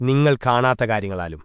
നിങ്ങൾ കാണാത്ത കാര്യങ്ങളാലും